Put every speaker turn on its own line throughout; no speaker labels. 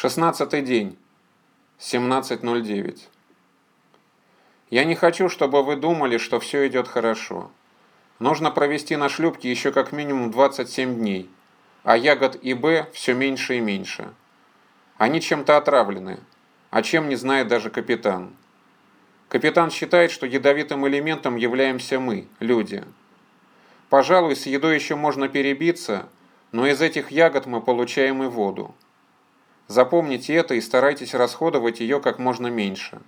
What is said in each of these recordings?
Шестнадцатый день. 17.09. Я не хочу, чтобы вы думали, что все идет хорошо. Нужно провести на шлюпке еще как минимум 27 дней, а ягод и Б все меньше и меньше. Они чем-то отравлены, а чем не знает даже капитан. Капитан считает, что ядовитым элементом являемся мы, люди. Пожалуй, с едой еще можно перебиться, но из этих ягод мы получаем и воду. Запомните это и старайтесь расходовать ее как можно меньше.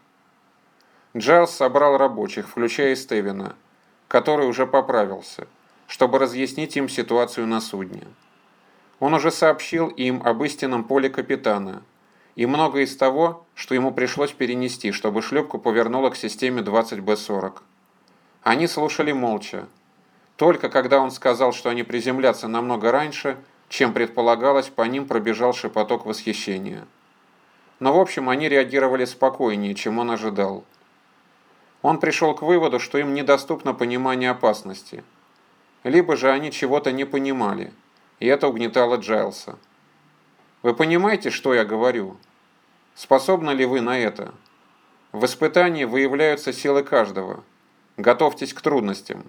Джайлз собрал рабочих, включая Стевена, который уже поправился, чтобы разъяснить им ситуацию на судне. Он уже сообщил им об истинном поле капитана и многое из того, что ему пришлось перенести, чтобы шлюпку повернула к системе 20Б40. Они слушали молча. Только когда он сказал, что они приземлятся намного раньше – чем предполагалось, по ним пробежал шепоток восхищения. Но в общем они реагировали спокойнее, чем он ожидал. Он пришел к выводу, что им недоступно понимание опасности. Либо же они чего-то не понимали, и это угнетало Джайлса. Вы понимаете, что я говорю? Способны ли вы на это? В испытании выявляются силы каждого. Готовьтесь к трудностям.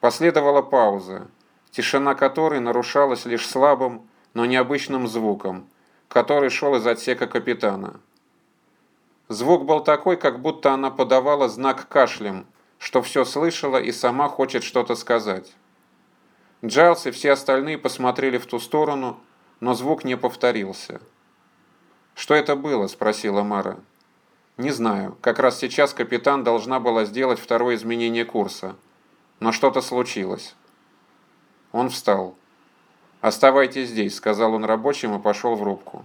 Последовала пауза тишина которой нарушалась лишь слабым, но необычным звуком, который шел из отсека капитана. Звук был такой, как будто она подавала знак кашлем, что все слышала и сама хочет что-то сказать. Джайлс и все остальные посмотрели в ту сторону, но звук не повторился. «Что это было?» – спросила Мара. «Не знаю. Как раз сейчас капитан должна была сделать второе изменение курса. Но что-то случилось». Он встал. «Оставайтесь здесь», — сказал он рабочим и пошел в рубку.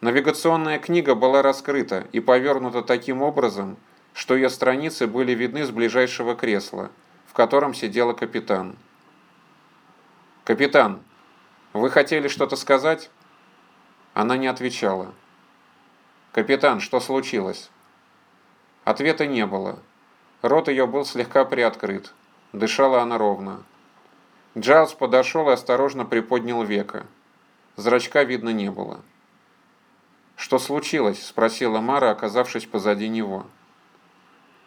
Навигационная книга была раскрыта и повернута таким образом, что ее страницы были видны с ближайшего кресла, в котором сидела капитан. «Капитан, вы хотели что-то сказать?» Она не отвечала. «Капитан, что случилось?» Ответа не было. Рот ее был слегка приоткрыт. Дышала она ровно. Джайлз подошел и осторожно приподнял века. Зрачка видно не было. «Что случилось?» – спросила Мара, оказавшись позади него.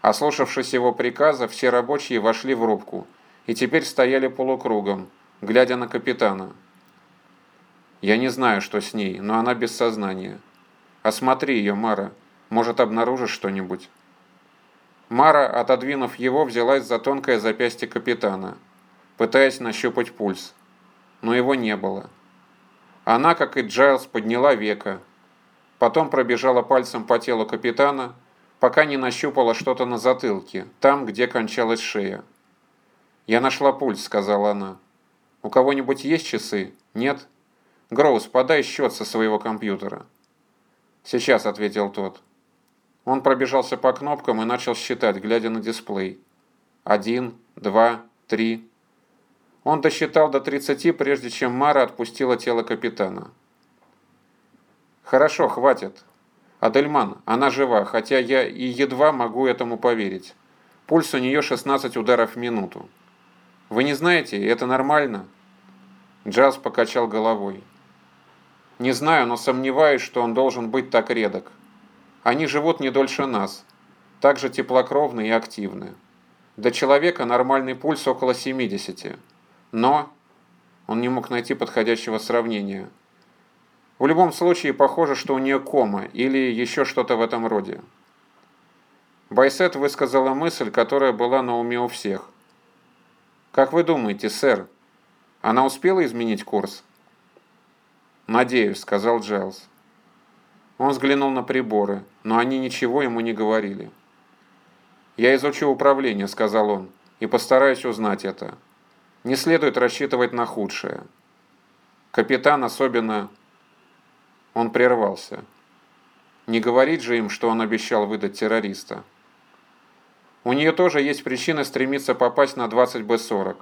Ослушавшись его приказа, все рабочие вошли в рубку и теперь стояли полукругом, глядя на капитана. «Я не знаю, что с ней, но она без сознания. Осмотри ее, Мара. Может, обнаружишь что-нибудь?» Мара, отодвинув его, взялась за тонкое запястье капитана – пытаясь нащупать пульс. Но его не было. Она, как и Джайлз, подняла века. Потом пробежала пальцем по телу капитана, пока не нащупала что-то на затылке, там, где кончалась шея. «Я нашла пульс», — сказала она. «У кого-нибудь есть часы? Нет?» «Гроус, подай счет со своего компьютера». «Сейчас», — ответил тот. Он пробежался по кнопкам и начал считать, глядя на дисплей. «Один, два, три, он досчитал до 30, прежде чем Мара отпустила тело капитана. «Хорошо, хватит. Адельман, она жива, хотя я и едва могу этому поверить. Пульс у нее 16 ударов в минуту. Вы не знаете, это нормально?» Джаз покачал головой. «Не знаю, но сомневаюсь, что он должен быть так редок. Они живут не дольше нас, также теплокровны и активны. До человека нормальный пульс около 70. Но он не мог найти подходящего сравнения. В любом случае, похоже, что у нее кома или еще что-то в этом роде. Байсет высказала мысль, которая была на уме у всех. «Как вы думаете, сэр, она успела изменить курс?» «Надеюсь», — сказал Джайлз. Он взглянул на приборы, но они ничего ему не говорили. «Я изучу управление», — сказал он, — «и постараюсь узнать это». Не следует рассчитывать на худшее. Капитан особенно... Он прервался. Не говорить же им, что он обещал выдать террориста. У нее тоже есть причина стремиться попасть на 20Б40.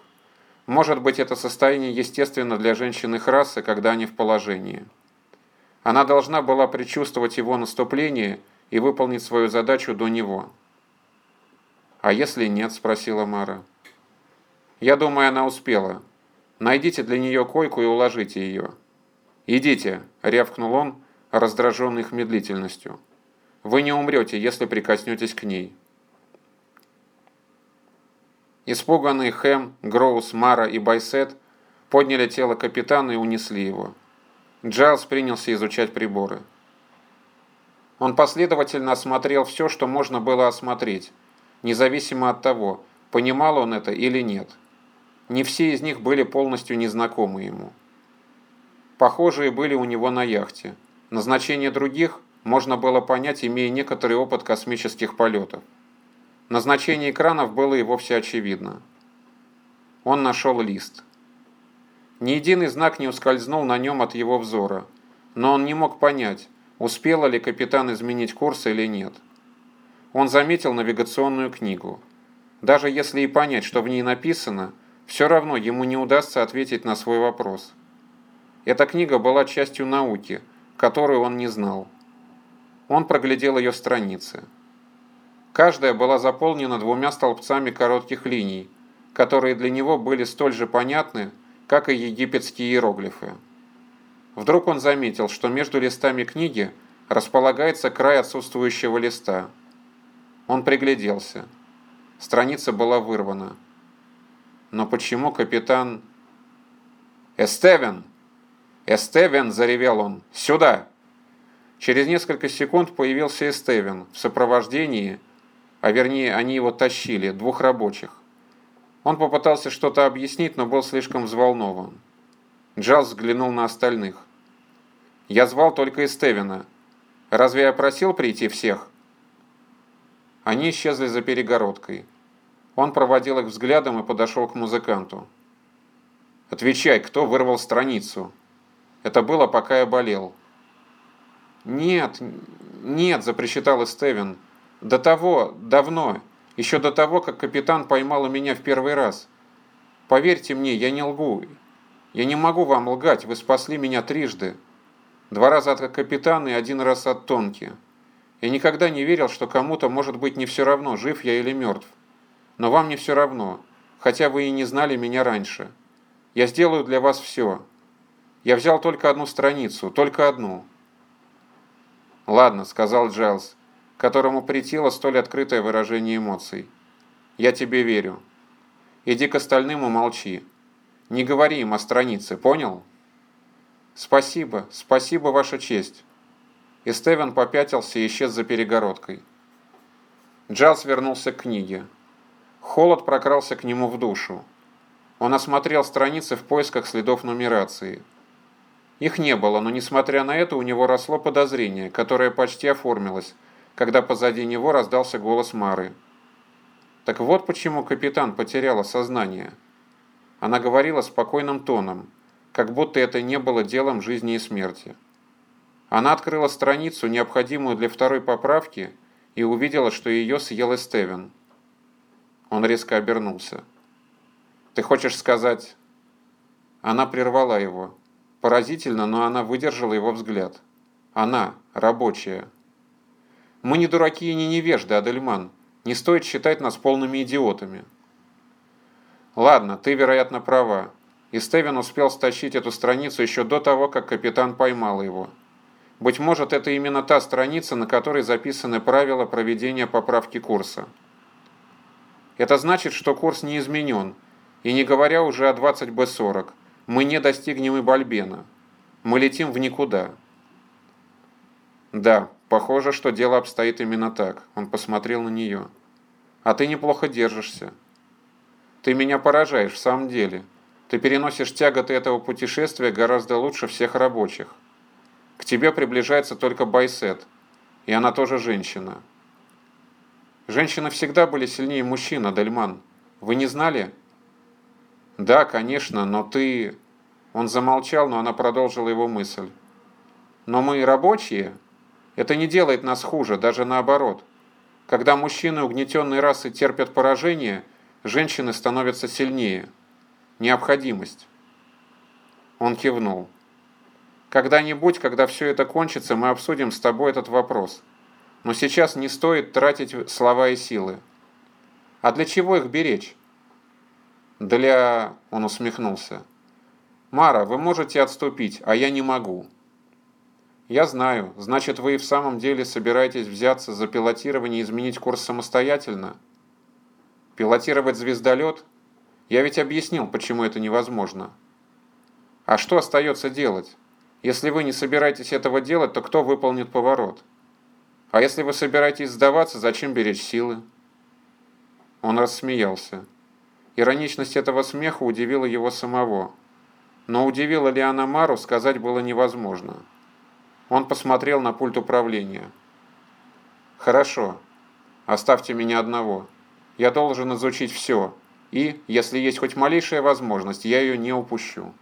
Может быть, это состояние естественно для женщин их расы, когда они в положении. Она должна была предчувствовать его наступление и выполнить свою задачу до него. «А если нет?» – спросила Мара. Я думаю, она успела. Найдите для нее койку и уложите ее. «Идите», — рявкнул он, раздраженный их медлительностью. «Вы не умрете, если прикоснетесь к ней». Испуганные Хэм, Гроус, Мара и Байсет подняли тело капитана и унесли его. Джайлз принялся изучать приборы. Он последовательно осмотрел все, что можно было осмотреть, независимо от того, понимал он это или нет. Не все из них были полностью незнакомы ему. Похожие были у него на яхте. Назначение других можно было понять, имея некоторый опыт космических полетов. Назначение экранов было и вовсе очевидно. Он нашел лист. Ни единый знак не ускользнул на нем от его взора, но он не мог понять, успела ли капитан изменить курс или нет. Он заметил навигационную книгу. Даже если и понять, что в ней написано, все равно ему не удастся ответить на свой вопрос. Эта книга была частью науки, которую он не знал. Он проглядел ее страницы. Каждая была заполнена двумя столбцами коротких линий, которые для него были столь же понятны, как и египетские иероглифы. Вдруг он заметил, что между листами книги располагается край отсутствующего листа. Он пригляделся. Страница была вырвана. Но почему капитан... «Эстевен! Эстевен!» – заревел он. «Сюда!» Через несколько секунд появился Эстевен в сопровождении а вернее они его тащили, двух рабочих. Он попытался что-то объяснить, но был слишком взволнован. Джалс взглянул на остальных. «Я звал только Эстевина. Разве я просил прийти всех?» Они исчезли за перегородкой. Он проводил их взглядом и подошел к музыканту. «Отвечай, кто вырвал страницу?» «Это было, пока я болел». «Нет, нет», – запричитал Эстевин. До того, давно, еще до того, как капитан поймала меня в первый раз. Поверьте мне, я не лгу. Я не могу вам лгать, вы спасли меня трижды. Два раза от капитана и один раз от Тонки. Я никогда не верил, что кому-то может быть не все равно, жив я или мертв. Но вам не все равно, хотя вы и не знали меня раньше. Я сделаю для вас все. Я взял только одну страницу, только одну. «Ладно», — сказал Джайлз, которому претило столь открытое выражение эмоций. «Я тебе верю. Иди к остальным и молчи. Не говори им о странице, понял?» «Спасибо, спасибо, Ваша честь». И Стевен попятился и исчез за перегородкой. Джайлс вернулся к книге. Холод прокрался к нему в душу. Он осмотрел страницы в поисках следов нумерации. Их не было, но несмотря на это у него росло подозрение, которое почти оформилось – когда позади него раздался голос Мары. Так вот почему капитан потеряла сознание. Она говорила спокойным тоном, как будто это не было делом жизни и смерти. Она открыла страницу, необходимую для второй поправки, и увидела, что ее съел Эстевен. Он резко обернулся. «Ты хочешь сказать...» Она прервала его. Поразительно, но она выдержала его взгляд. Она, рабочая. Мы не дураки и не невежды, Адельман. Не стоит считать нас полными идиотами. Ладно, ты, вероятно, права. И Стевен успел стащить эту страницу еще до того, как капитан поймал его. Быть может, это именно та страница, на которой записаны правила проведения поправки курса. Это значит, что курс не изменен, и не говоря уже о 20Б40, мы не достигнем и Бальбена. Мы летим в никуда. Да, Похоже, что дело обстоит именно так. Он посмотрел на нее. А ты неплохо держишься. Ты меня поражаешь в самом деле. Ты переносишь тяготы этого путешествия гораздо лучше всех рабочих. К тебе приближается только Байсет, и она тоже женщина. Женщины всегда были сильнее мужчин, Адельман. Вы не знали? Да, конечно, но ты... Он замолчал, но она продолжила его мысль. Но мы рабочие, это не делает нас хуже, даже наоборот. Когда мужчины угнетенной расы терпят поражение, женщины становятся сильнее. Необходимость. Он кивнул. Когда-нибудь, когда все это кончится, мы обсудим с тобой этот вопрос. Но сейчас не стоит тратить слова и силы. А для чего их беречь? Для... Он усмехнулся. Мара, вы можете отступить, а я не могу. Я знаю, значит вы и в самом деле собираетесь взяться за пилотирование и изменить курс самостоятельно? Пилотировать звездолет? Я ведь объяснил, почему это невозможно. А что остается делать? Если вы не собираетесь этого делать, то кто выполнит поворот? А если вы собираетесь сдаваться, зачем беречь силы? Он рассмеялся. Ироничность этого смеха удивила его самого. Но удивила ли она Мару, сказать было невозможно. Он посмотрел на пульт управления. «Хорошо. Оставьте меня одного. Я должен изучить все, и, если есть хоть малейшая возможность, я ее не упущу».